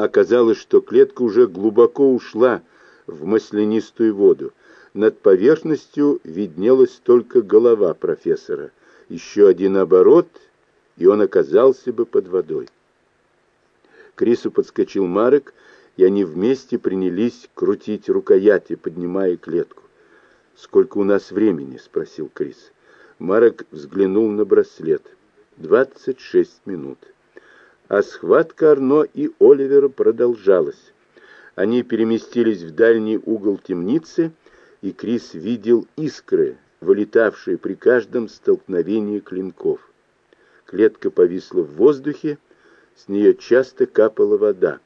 Оказалось, что клетка уже глубоко ушла в маслянистую воду. Над поверхностью виднелась только голова профессора. Еще один оборот, и он оказался бы под водой. К Рису подскочил Марек, и они вместе принялись крутить рукояти, поднимая клетку. «Сколько у нас времени?» — спросил Крис. Марек взглянул на браслет. «Двадцать шесть минут». А схватка Арно и Оливера продолжалась. Они переместились в дальний угол темницы, и Крис видел искры, вылетавшие при каждом столкновении клинков. Клетка повисла в воздухе, с нее часто капала вода.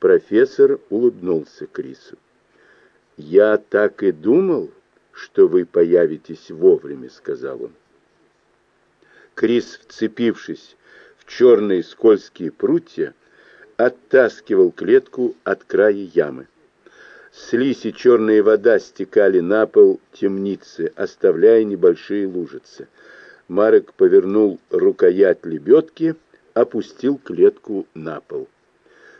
Профессор улыбнулся Крису. «Я так и думал, что вы появитесь вовремя», — сказал он. Крис, вцепившись черные скользкие прутья, оттаскивал клетку от края ямы. Слизь и черная вода стекали на пол темницы, оставляя небольшие лужицы. Марек повернул рукоять лебедки, опустил клетку на пол.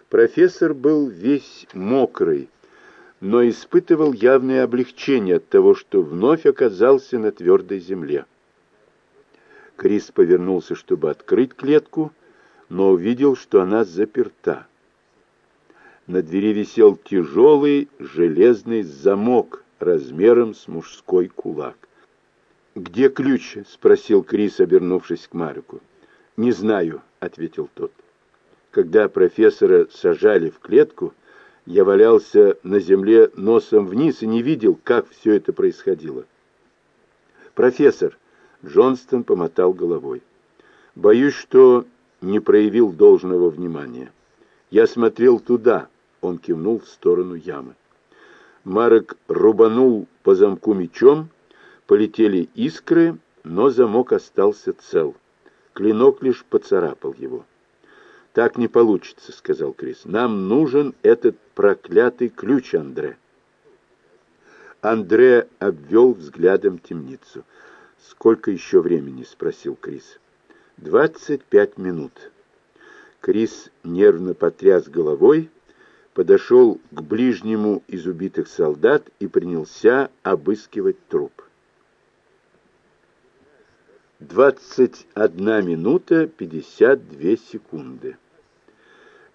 Профессор был весь мокрый, но испытывал явное облегчение от того, что вновь оказался на твердой земле. Крис повернулся, чтобы открыть клетку, но увидел, что она заперта. На двери висел тяжелый железный замок размером с мужской кулак. «Где ключ?» — спросил Крис, обернувшись к Марику. «Не знаю», — ответил тот. Когда профессора сажали в клетку, я валялся на земле носом вниз и не видел, как все это происходило. «Профессор», Джонстон помотал головой. «Боюсь, что не проявил должного внимания. Я смотрел туда», — он кивнул в сторону ямы. Марок рубанул по замку мечом, полетели искры, но замок остался цел. Клинок лишь поцарапал его. «Так не получится», — сказал Крис. «Нам нужен этот проклятый ключ, Андре». Андре обвел взглядом темницу. «Сколько еще времени?» — спросил Крис. «Двадцать пять минут». Крис нервно потряс головой, подошел к ближнему из убитых солдат и принялся обыскивать труп. Двадцать одна минута пятьдесят две секунды.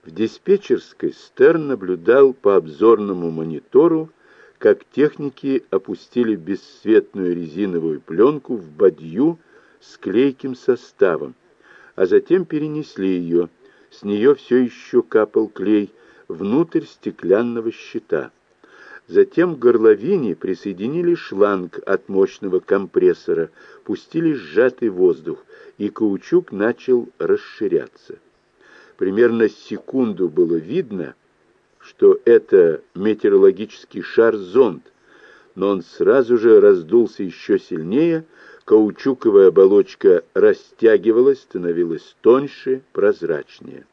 В диспетчерской Стерн наблюдал по обзорному монитору как техники опустили бесцветную резиновую пленку в бадью с клейким составом, а затем перенесли ее, с нее все еще капал клей, внутрь стеклянного щита. Затем к горловине присоединили шланг от мощного компрессора, пустили сжатый воздух, и каучук начал расширяться. Примерно секунду было видно, что это метеорологический шар-зонд, но он сразу же раздулся еще сильнее, каучуковая оболочка растягивалась, становилась тоньше, прозрачнее.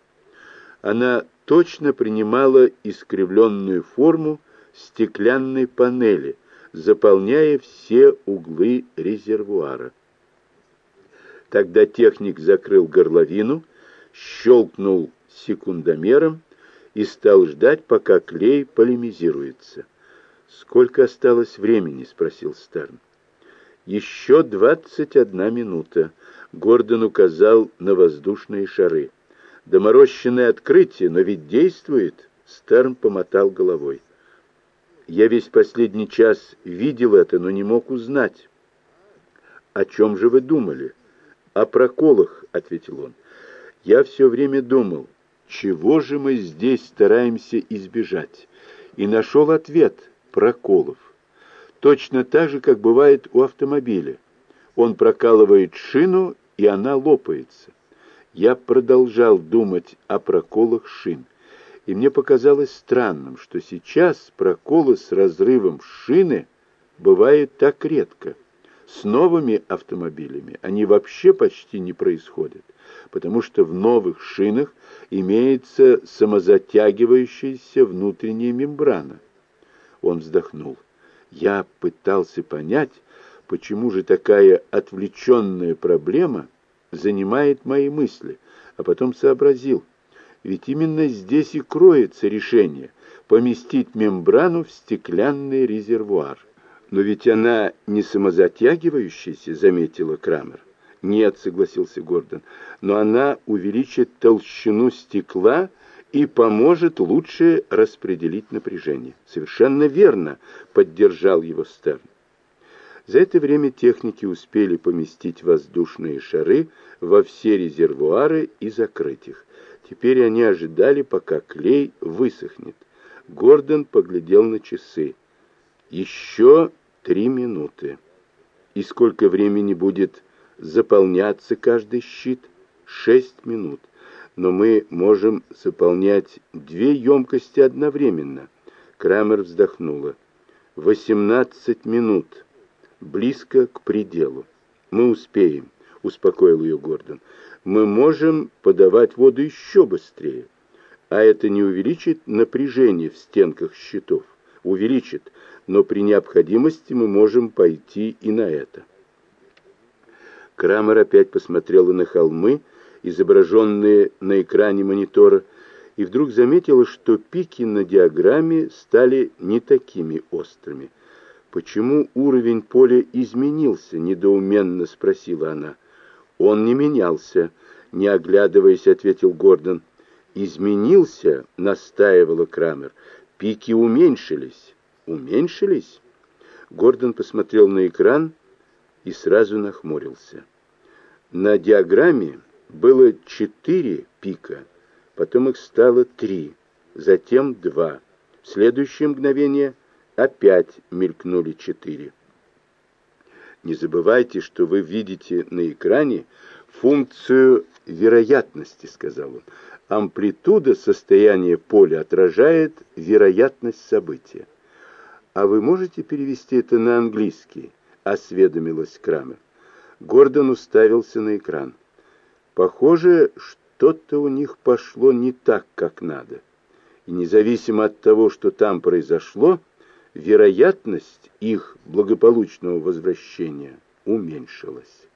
Она точно принимала искривленную форму стеклянной панели, заполняя все углы резервуара. Тогда техник закрыл горловину, щелкнул секундомером, и стал ждать, пока клей полимизируется. «Сколько осталось времени?» — спросил Стерн. «Еще двадцать одна минута», — Гордон указал на воздушные шары. «Доморощенное открытие, но ведь действует», — Стерн помотал головой. «Я весь последний час видел это, но не мог узнать». «О чем же вы думали?» «О проколах», — ответил он. «Я все время думал, чего же мы здесь стараемся избежать? И нашел ответ – проколов. Точно так же, как бывает у автомобиля. Он прокалывает шину, и она лопается. Я продолжал думать о проколах шин. И мне показалось странным, что сейчас проколы с разрывом шины бывают так редко. С новыми автомобилями они вообще почти не происходят потому что в новых шинах имеется самозатягивающаяся внутренняя мембрана. Он вздохнул. Я пытался понять, почему же такая отвлеченная проблема занимает мои мысли, а потом сообразил. Ведь именно здесь и кроется решение — поместить мембрану в стеклянный резервуар. Но ведь она не самозатягивающаяся, заметила Крамер. Нет, согласился Гордон, но она увеличит толщину стекла и поможет лучше распределить напряжение. Совершенно верно, поддержал его Стерн. За это время техники успели поместить воздушные шары во все резервуары и закрыть их. Теперь они ожидали, пока клей высохнет. Гордон поглядел на часы. Еще Три минуты. И сколько времени будет заполняться каждый щит? Шесть минут. Но мы можем заполнять две емкости одновременно. Крамер вздохнула. Восемнадцать минут. Близко к пределу. Мы успеем, успокоил ее Гордон. Мы можем подавать воду еще быстрее. А это не увеличит напряжение в стенках щитов? Увеличит но при необходимости мы можем пойти и на это. Крамер опять посмотрела на холмы, изображенные на экране монитора, и вдруг заметила, что пики на диаграмме стали не такими острыми. «Почему уровень поля изменился?» — недоуменно спросила она. «Он не менялся», — не оглядываясь, ответил Гордон. «Изменился?» — настаивала Крамер. «Пики уменьшились» уменьшились?» Гордон посмотрел на экран и сразу нахмурился. На диаграмме было четыре пика, потом их стало три, затем два. В следующее мгновение опять мелькнули четыре. Не забывайте, что вы видите на экране функцию вероятности, сказал он. Амплитуда состояния поля отражает вероятность события. «А вы можете перевести это на английский?» — осведомилась Крамер. Гордон уставился на экран. «Похоже, что-то у них пошло не так, как надо. И независимо от того, что там произошло, вероятность их благополучного возвращения уменьшилась».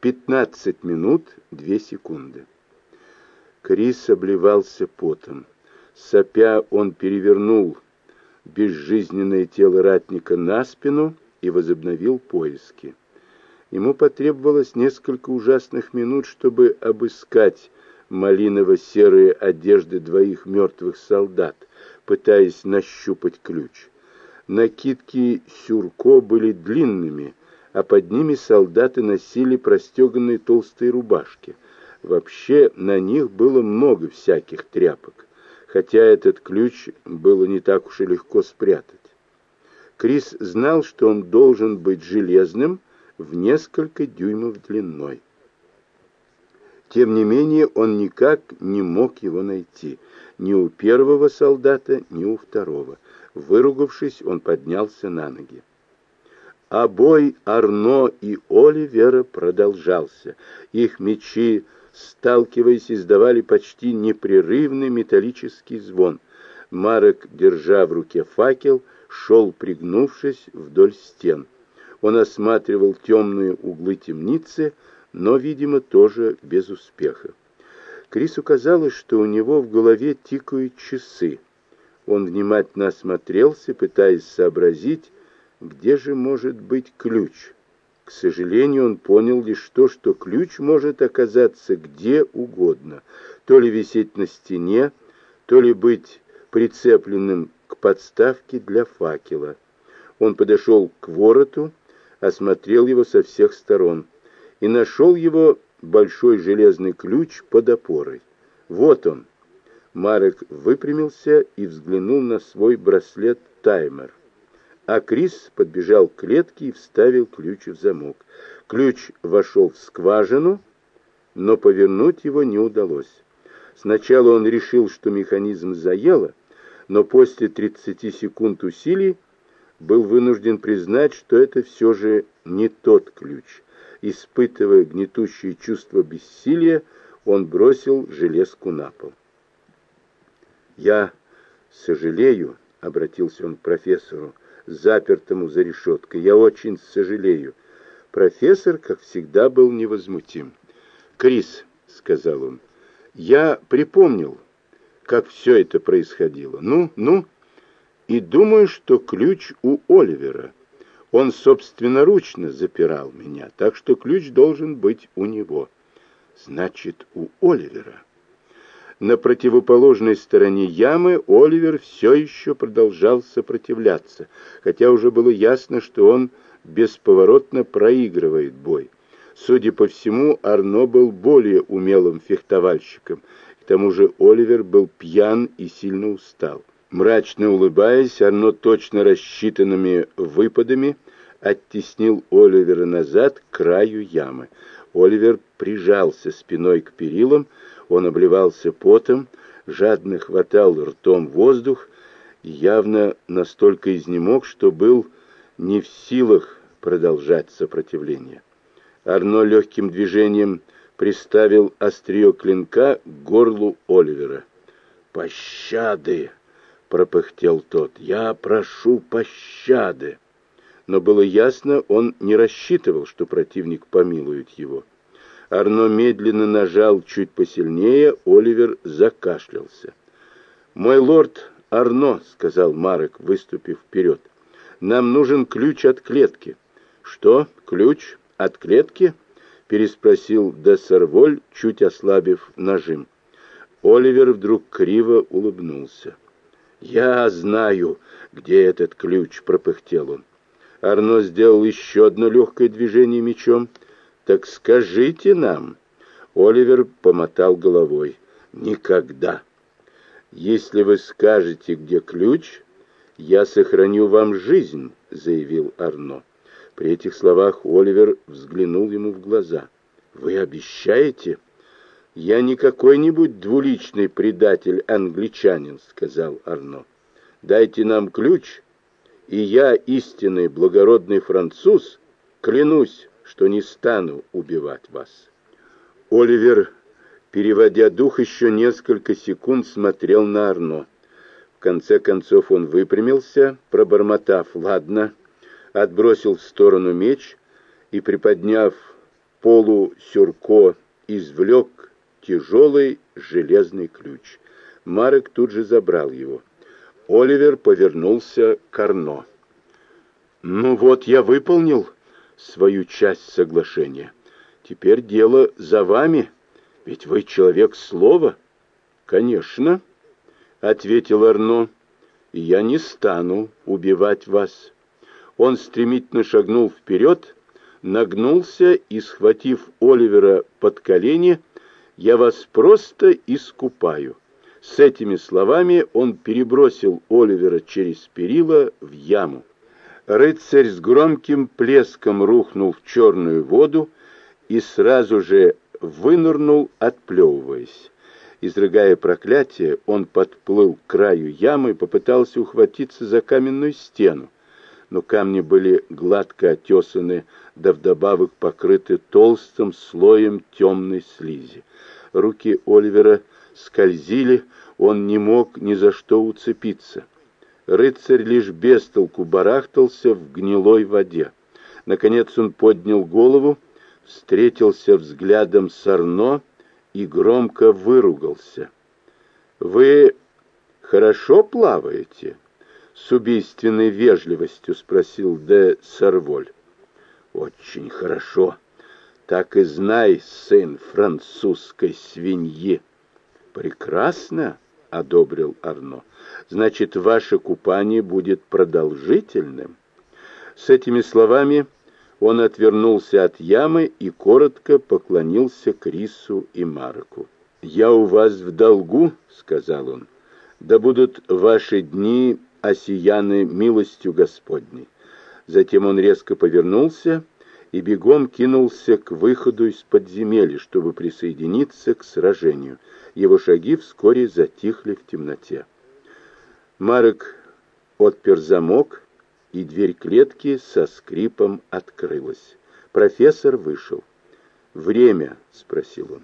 Пятнадцать минут две секунды. Крис обливался потом. Сопя, он перевернул безжизненное тело ратника на спину и возобновил поиски. Ему потребовалось несколько ужасных минут, чтобы обыскать малиново-серые одежды двоих мертвых солдат, пытаясь нащупать ключ. Накидки сюрко были длинными, а под ними солдаты носили простеганные толстые рубашки. Вообще на них было много всяких тряпок хотя этот ключ было не так уж и легко спрятать. Крис знал, что он должен быть железным в несколько дюймов длиной. Тем не менее, он никак не мог его найти, ни у первого солдата, ни у второго. Выругавшись, он поднялся на ноги. А бой Арно и Оливера продолжался. Их мечи сталкиваясь, издавали почти непрерывный металлический звон. Марек, держа в руке факел, шел, пригнувшись вдоль стен. Он осматривал темные углы темницы, но, видимо, тоже без успеха. Крису казалось, что у него в голове тикают часы. Он внимательно осмотрелся, пытаясь сообразить, где же может быть ключ. К сожалению, он понял лишь то, что ключ может оказаться где угодно, то ли висеть на стене, то ли быть прицепленным к подставке для факела. Он подошел к вороту, осмотрел его со всех сторон и нашел его большой железный ключ под опорой. Вот он. Марек выпрямился и взглянул на свой браслет-таймер а Крис подбежал к клетке и вставил ключ в замок. Ключ вошел в скважину, но повернуть его не удалось. Сначала он решил, что механизм заело, но после 30 секунд усилий был вынужден признать, что это все же не тот ключ. Испытывая гнетущее чувство бессилия, он бросил железку на пол. «Я сожалею», — обратился он к профессору, запертому за решеткой. Я очень сожалею. Профессор, как всегда, был невозмутим. «Крис», — сказал он, Я припомнил, как все это происходило. Ну, ну, и думаю, что ключ у Оливера. Он собственноручно запирал меня, так что ключ должен быть у него. Значит, у Оливера. На противоположной стороне ямы Оливер все еще продолжал сопротивляться, хотя уже было ясно, что он бесповоротно проигрывает бой. Судя по всему, Арно был более умелым фехтовальщиком. К тому же Оливер был пьян и сильно устал. Мрачно улыбаясь, Арно точно рассчитанными выпадами оттеснил Оливера назад к краю ямы. Оливер прижался спиной к перилам, он обливался потом, жадно хватал ртом воздух и явно настолько изнемог, что был не в силах продолжать сопротивление. Арно легким движением приставил острие клинка к горлу Оливера. «Пощады!» — пропыхтел тот. «Я прошу пощады!» Но было ясно, он не рассчитывал, что противник помилует его. Арно медленно нажал чуть посильнее, Оливер закашлялся. «Мой лорд Арно», — сказал Марек, выступив вперед, — «нам нужен ключ от клетки». «Что? Ключ?» «От клетки?» — переспросил де чуть ослабив нажим. Оливер вдруг криво улыбнулся. «Я знаю, где этот ключ», — пропыхтел он. Арно сделал еще одно легкое движение мечом. «Так скажите нам». Оливер помотал головой. «Никогда. Если вы скажете, где ключ, я сохраню вам жизнь», — заявил Арно. При этих словах Оливер взглянул ему в глаза. «Вы обещаете?» «Я не какой-нибудь двуличный предатель-англичанин», — сказал Арно. «Дайте нам ключ, и я, истинный благородный француз, клянусь, что не стану убивать вас». Оливер, переводя дух, еще несколько секунд смотрел на Арно. В конце концов он выпрямился, пробормотав «Ладно» отбросил в сторону меч и, приподняв полу сюрко, извлек тяжелый железный ключ. Марек тут же забрал его. Оливер повернулся к Арно. «Ну вот, я выполнил свою часть соглашения. Теперь дело за вами, ведь вы человек слова». «Конечно», — ответил Арно, — «я не стану убивать вас». Он стремительно шагнул вперед, нагнулся и, схватив Оливера под колени, «Я вас просто искупаю». С этими словами он перебросил Оливера через перила в яму. Рыцарь с громким плеском рухнул в черную воду и сразу же вынырнул, отплевываясь. Изрыгая проклятие, он подплыл к краю ямы и попытался ухватиться за каменную стену но камни были гладко отесаны, да вдобавок покрыты толстым слоем темной слизи. Руки Оливера скользили, он не мог ни за что уцепиться. Рыцарь лишь без толку барахтался в гнилой воде. Наконец он поднял голову, встретился взглядом с Арно и громко выругался. «Вы хорошо плаваете?» с убийственной вежливостью спросил де Сарволь. Очень хорошо. Так и знай, сын французской свиньи. Прекрасно, одобрил Арно. Значит, ваше купание будет продолжительным. С этими словами он отвернулся от ямы и коротко поклонился Крису и Марку. «Я у вас в долгу», — сказал он, — «да будут ваши дни осияны милостью Господней. Затем он резко повернулся и бегом кинулся к выходу из подземелья, чтобы присоединиться к сражению. Его шаги вскоре затихли в темноте. Марек отпер замок, и дверь клетки со скрипом открылась. Профессор вышел. «Время?» — спросил он.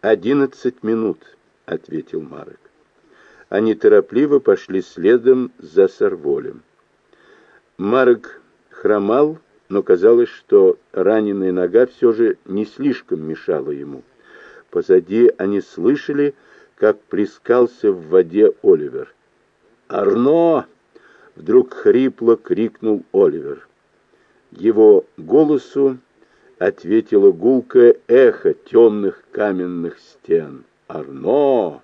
«Одиннадцать минут», — ответил Марек они торопливо пошли следом за Сорволем. Марк хромал, но казалось, что раненая нога все же не слишком мешала ему. Позади они слышали, как плескался в воде Оливер. «Арно!» — вдруг хрипло крикнул Оливер. Его голосу ответило гулкое эхо темных каменных стен. «Арно!»